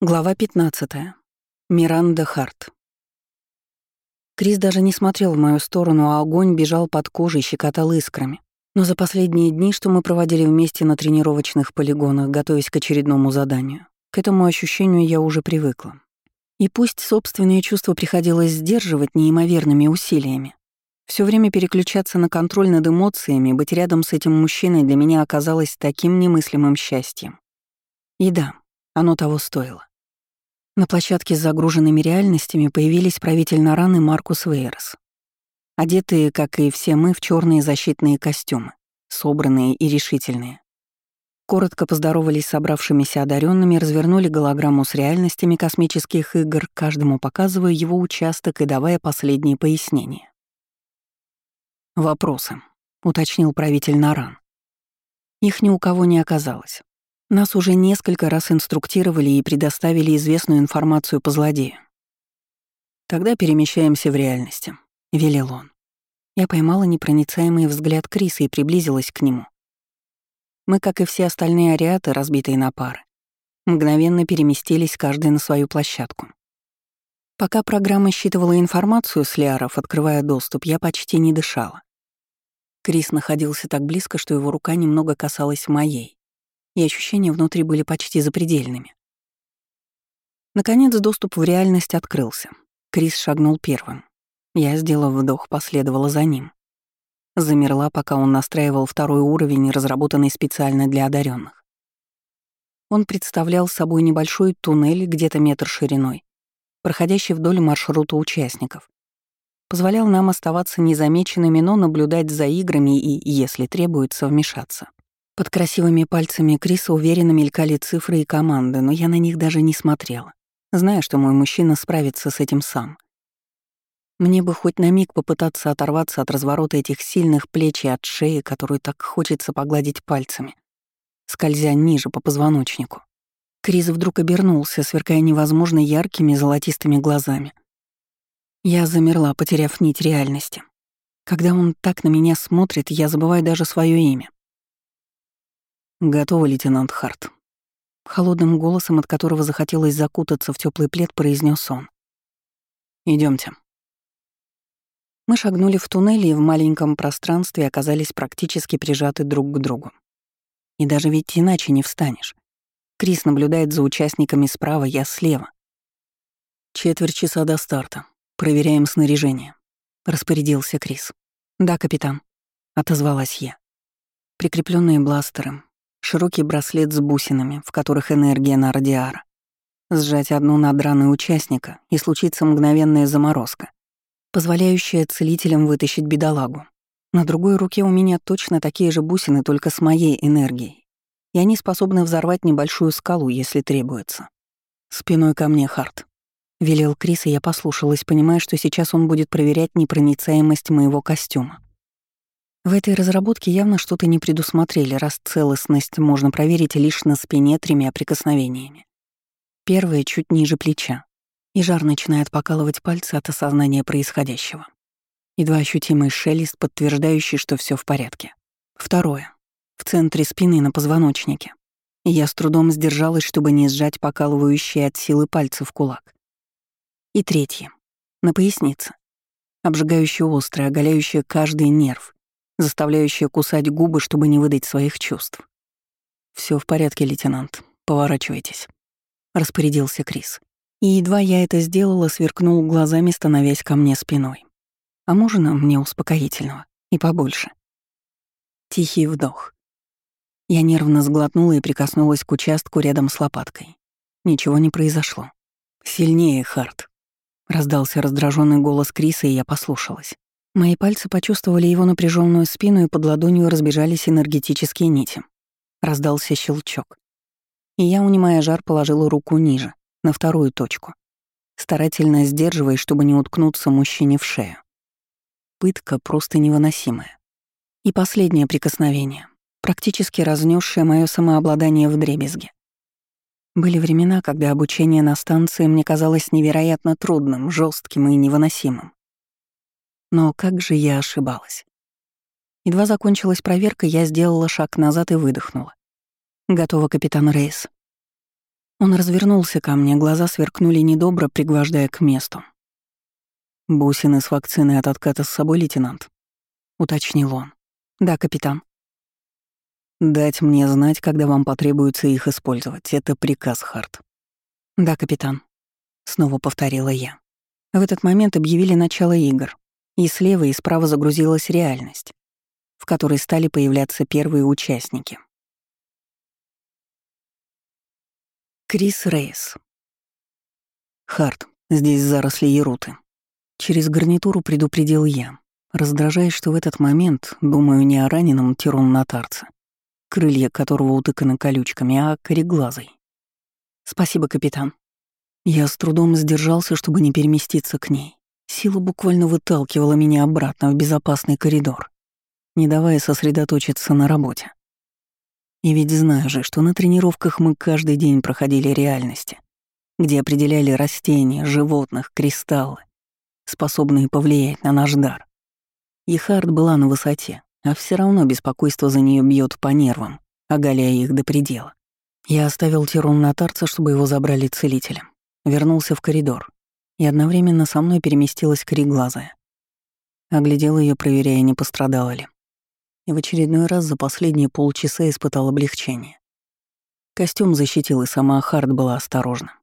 Глава 15. Миранда Харт. Крис даже не смотрел в мою сторону, а огонь бежал под кожей, щекотал искрами. Но за последние дни, что мы проводили вместе на тренировочных полигонах, готовясь к очередному заданию, к этому ощущению я уже привыкла. И пусть собственные чувства приходилось сдерживать неимоверными усилиями, все время переключаться на контроль над эмоциями, быть рядом с этим мужчиной для меня оказалось таким немыслимым счастьем. И да, оно того стоило. На площадке с загруженными реальностями появились правитель Наран Маркус Вейерс. Одетые, как и все мы, в черные защитные костюмы, собранные и решительные. Коротко поздоровались с собравшимися одаренными, развернули голограмму с реальностями космических игр, каждому показывая его участок и давая последние пояснения. «Вопросы», — уточнил правитель Наран. Их ни у кого не оказалось. Нас уже несколько раз инструктировали и предоставили известную информацию по злодею. «Тогда перемещаемся в реальности», — велел он. Я поймала непроницаемый взгляд Криса и приблизилась к нему. Мы, как и все остальные ариаты, разбитые на пары, мгновенно переместились каждый на свою площадку. Пока программа считывала информацию с Лиаров, открывая доступ, я почти не дышала. Крис находился так близко, что его рука немного касалась моей и ощущения внутри были почти запредельными. Наконец доступ в реальность открылся. Крис шагнул первым. Я, сделав вдох, последовала за ним. Замерла, пока он настраивал второй уровень, разработанный специально для одаренных. Он представлял собой небольшой туннель где-то метр шириной, проходящий вдоль маршрута участников. Позволял нам оставаться незамеченными, но наблюдать за играми и, если требуется, вмешаться. Под красивыми пальцами Криса уверенно мелькали цифры и команды, но я на них даже не смотрела, зная, что мой мужчина справится с этим сам. Мне бы хоть на миг попытаться оторваться от разворота этих сильных плеч и от шеи, которую так хочется погладить пальцами, скользя ниже по позвоночнику. Крис вдруг обернулся, сверкая невозможно яркими золотистыми глазами. Я замерла, потеряв нить реальности. Когда он так на меня смотрит, я забываю даже свое имя. «Готово, лейтенант Харт». Холодным голосом, от которого захотелось закутаться в теплый плед, произнес он. Идемте. Мы шагнули в туннель и в маленьком пространстве оказались практически прижаты друг к другу. И даже ведь иначе не встанешь. Крис наблюдает за участниками справа, я слева. Четверть часа до старта. Проверяем снаряжение. Распорядился Крис. Да, капитан. Отозвалась я. Прикрепленные бластеры, широкий браслет с бусинами, в которых энергия на радиара. Сжать одну над раной участника, и случится мгновенная заморозка, позволяющая целителям вытащить бедолагу. На другой руке у меня точно такие же бусины, только с моей энергией. И они способны взорвать небольшую скалу, если требуется. «Спиной ко мне, Харт», — велел Крис, и я послушалась, понимая, что сейчас он будет проверять непроницаемость моего костюма. В этой разработке явно что-то не предусмотрели, раз целостность можно проверить лишь на спине тремя прикосновениями. Первое чуть ниже плеча, и жар начинает покалывать пальцы от осознания происходящего. Едва ощутимый шелест, подтверждающий, что все в порядке. Второе. В центре спины на позвоночнике. И я с трудом сдержалась, чтобы не сжать покалывающие от силы пальцы в кулак. И третье. На пояснице. Обжигающее острое, оголяющее каждый нерв, заставляющая кусать губы, чтобы не выдать своих чувств. Все в порядке, лейтенант. Поворачивайтесь», — распорядился Крис. И едва я это сделала, сверкнул глазами, становясь ко мне спиной. А можно мне успокоительного? И побольше. Тихий вдох. Я нервно сглотнула и прикоснулась к участку рядом с лопаткой. Ничего не произошло. «Сильнее, Харт», — раздался раздраженный голос Криса, и я послушалась. Мои пальцы почувствовали его напряженную спину, и под ладонью разбежались энергетические нити. Раздался щелчок. И я, унимая жар, положила руку ниже, на вторую точку, старательно сдерживая, чтобы не уткнуться мужчине в шею. Пытка просто невыносимая. И последнее прикосновение, практически разнесшее мое самообладание в дребезги. Были времена, когда обучение на станции мне казалось невероятно трудным, жестким и невыносимым. Но как же я ошибалась. Едва закончилась проверка, я сделала шаг назад и выдохнула. Готова, капитан Рейс. Он развернулся ко мне, глаза сверкнули недобро, пригвождая к месту. «Бусины с вакциной от отката с собой, лейтенант?» — уточнил он. «Да, капитан». «Дать мне знать, когда вам потребуется их использовать. Это приказ, Харт». «Да, капитан», — снова повторила я. В этот момент объявили начало игр, и слева и справа загрузилась реальность, в которой стали появляться первые участники. Крис Рейс. Харт, здесь заросли Яруты. Через гарнитуру предупредил я, раздражаясь, что в этот момент думаю не о раненом Тирон Натарце, крылья которого утыканы колючками, а о кореглазой. «Спасибо, капитан». Я с трудом сдержался, чтобы не переместиться к ней. Сила буквально выталкивала меня обратно в безопасный коридор, не давая сосредоточиться на работе. И ведь знаю же, что на тренировках мы каждый день проходили реальности, где определяли растения, животных, кристаллы, способные повлиять на наш дар. И Хард была на высоте, а все равно беспокойство за нее бьет по нервам, оголяя их до предела. Я оставил Тирон на тарца, чтобы его забрали целителем. Вернулся в коридор, и одновременно со мной переместилась кореглазая. Оглядел ее, проверяя, не пострадала ли и в очередной раз за последние полчаса испытал облегчение. Костюм защитил, и сама Хард была осторожна.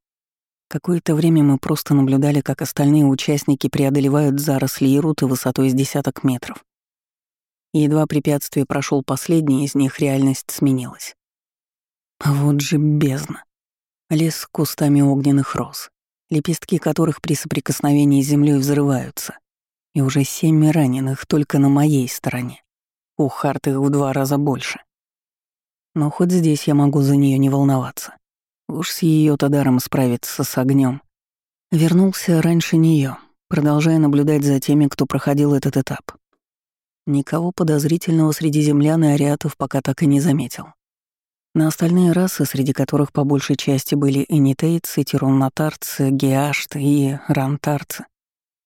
Какое-то время мы просто наблюдали, как остальные участники преодолевают заросли и руты высотой с десяток метров. И едва препятствие прошел последний, из них реальность сменилась. А вот же бездна. Лес с кустами огненных роз, лепестки которых при соприкосновении с землей взрываются. И уже семь раненых только на моей стороне. У Харт их в два раза больше. Но хоть здесь я могу за нее не волноваться. Уж с ее то даром справиться с огнем. Вернулся раньше нее, продолжая наблюдать за теми, кто проходил этот этап. Никого подозрительного среди землян и ариатов пока так и не заметил. На остальные расы, среди которых по большей части были энитейцы, тироннатарцы, геашты и рантарцы,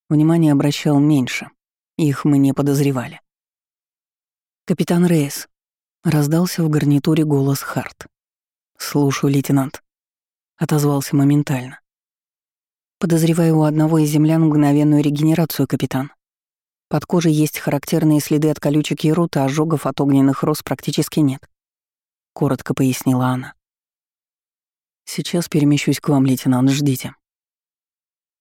внимание обращал меньше, их мы не подозревали. «Капитан Рейс», — раздался в гарнитуре голос Харт. «Слушаю, лейтенант», — отозвался моментально. «Подозреваю у одного из землян мгновенную регенерацию, капитан. Под кожей есть характерные следы от колючек и рут, а ожогов от огненных роз практически нет», — коротко пояснила она. «Сейчас перемещусь к вам, лейтенант, ждите».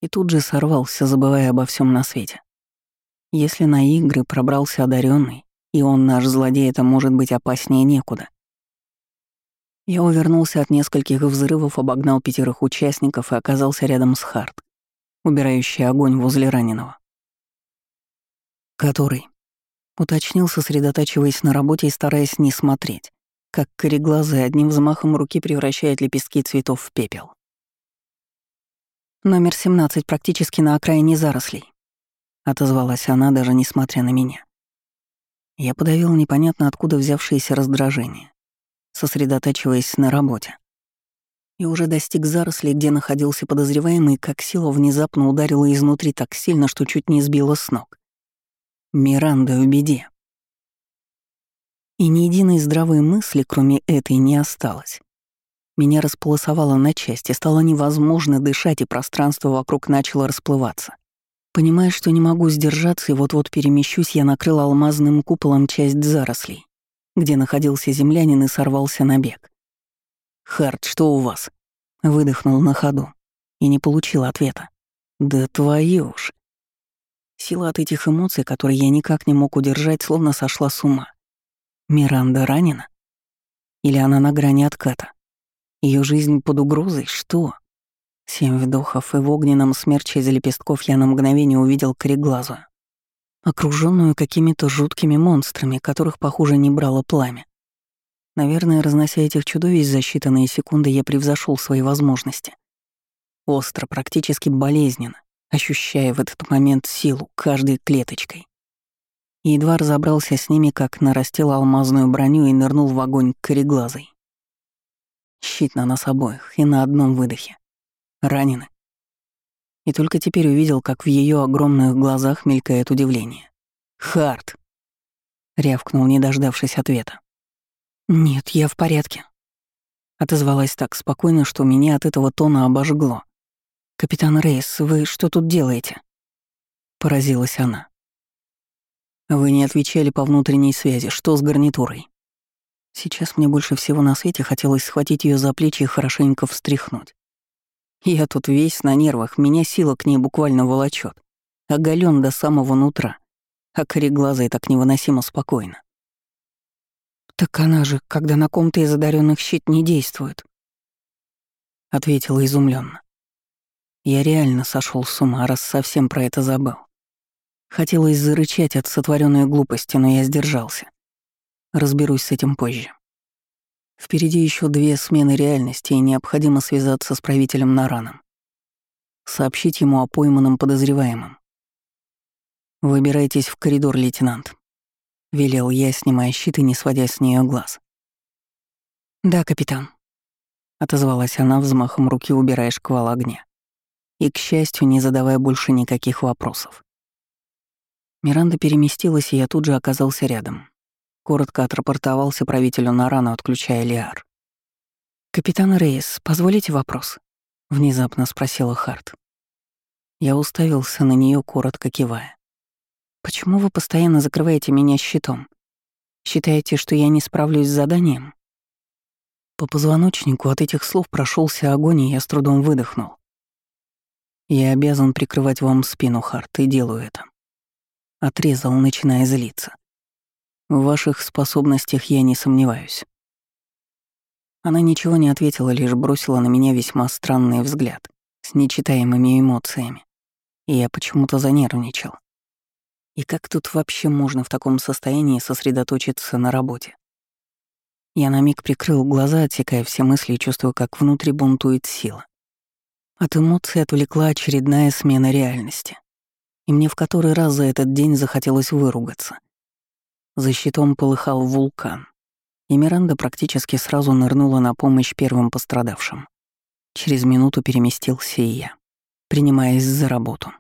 И тут же сорвался, забывая обо всем на свете. Если на игры пробрался одаренный, и он наш злодей, это может быть опаснее некуда. Я увернулся от нескольких взрывов, обогнал пятерых участников и оказался рядом с Харт, убирающий огонь возле раненого. «Который?» — уточнил, сосредотачиваясь на работе и стараясь не смотреть, как кореглазый одним взмахом руки превращает лепестки цветов в пепел. «Номер 17 практически на окраине зарослей», — отозвалась она, даже несмотря на меня. Я подавил непонятно откуда взявшееся раздражение, сосредотачиваясь на работе. И уже достиг заросли, где находился подозреваемый, как сила внезапно ударила изнутри так сильно, что чуть не сбила с ног. Миранда в беде. И ни единой здравой мысли, кроме этой, не осталось. Меня располосовало на части, стало невозможно дышать, и пространство вокруг начало расплываться. Понимая, что не могу сдержаться и вот-вот перемещусь, я накрыл алмазным куполом часть зарослей, где находился землянин и сорвался на бег. «Харт, что у вас?» Выдохнул на ходу и не получил ответа. «Да твою ж!» Сила от этих эмоций, которые я никак не мог удержать, словно сошла с ума. Миранда ранена? Или она на грани отката? Ее жизнь под угрозой? Что? Семь вдохов, и в огненном смерче из лепестков я на мгновение увидел кореглазую, окруженную какими-то жуткими монстрами, которых, похоже, не брало пламя. Наверное, разнося этих чудовищ за считанные секунды, я превзошел свои возможности. Остро, практически болезненно, ощущая в этот момент силу каждой клеточкой. Едва разобрался с ними, как нарастил алмазную броню и нырнул в огонь кореглазой. Щит на нас обоих и на одном выдохе ранены. И только теперь увидел, как в ее огромных глазах мелькает удивление. «Харт!» — рявкнул, не дождавшись ответа. «Нет, я в порядке». Отозвалась так спокойно, что меня от этого тона обожгло. «Капитан Рейс, вы что тут делаете?» Поразилась она. «Вы не отвечали по внутренней связи. Что с гарнитурой?» Сейчас мне больше всего на свете хотелось схватить ее за плечи и хорошенько встряхнуть. Я тут весь на нервах, меня сила к ней буквально волочет. Оголен до самого нутра, а кореглазая так невыносимо спокойно. «Так она же, когда на ком-то из одаренных щит не действует», — ответила изумленно. Я реально сошел с ума, раз совсем про это забыл. Хотелось зарычать от сотворенной глупости, но я сдержался. Разберусь с этим позже. Впереди еще две смены реальности, и необходимо связаться с правителем Нараном. Сообщить ему о пойманном подозреваемом. «Выбирайтесь в коридор, лейтенант», — велел я, снимая щит и не сводя с нее глаз. «Да, капитан», — отозвалась она взмахом руки, убирая шквал огня и, к счастью, не задавая больше никаких вопросов. Миранда переместилась, и я тут же оказался рядом. Коротко отрапортовался правителю Нарана, отключая Лиар. «Капитан Рейс, позволите вопрос?» — внезапно спросила Харт. Я уставился на нее, коротко кивая. «Почему вы постоянно закрываете меня щитом? Считаете, что я не справлюсь с заданием?» По позвоночнику от этих слов прошелся огонь, и я с трудом выдохнул. Я обязан прикрывать вам спину, Харт, и делаю это. Отрезал, начиная злиться. В ваших способностях я не сомневаюсь. Она ничего не ответила, лишь бросила на меня весьма странный взгляд с нечитаемыми эмоциями. И я почему-то занервничал. И как тут вообще можно в таком состоянии сосредоточиться на работе? Я на миг прикрыл глаза, отсекая все мысли и чувствую, как внутри бунтует сила. От эмоций отвлекла очередная смена реальности. И мне в который раз за этот день захотелось выругаться. За щитом полыхал вулкан. И Миранда практически сразу нырнула на помощь первым пострадавшим. Через минуту переместился и я, принимаясь за работу.